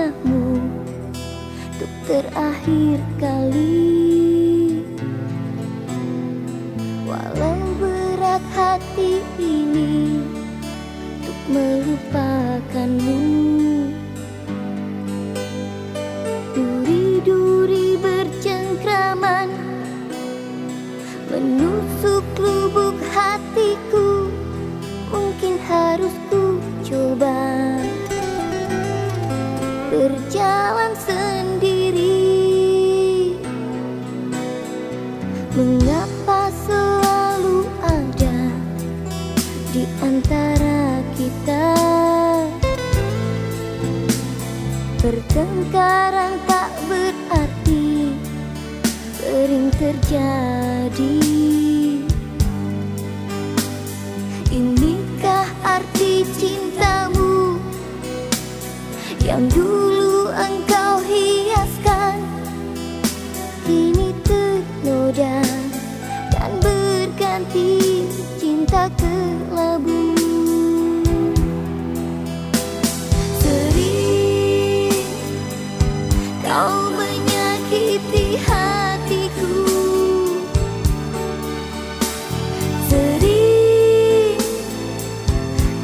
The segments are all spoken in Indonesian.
Wajahmu Untuk terakhir kali. Walau berat hati ini Untuk melupakanmu. Duri-duri bercengkraman Menusuk lubuk hatiku Pertengkaran tak berarti Sering terjadi. Inikah arti cintamu Yang dulu engkau hiaskan? Kini ternoda Dan berganti cinta kelabu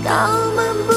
他们。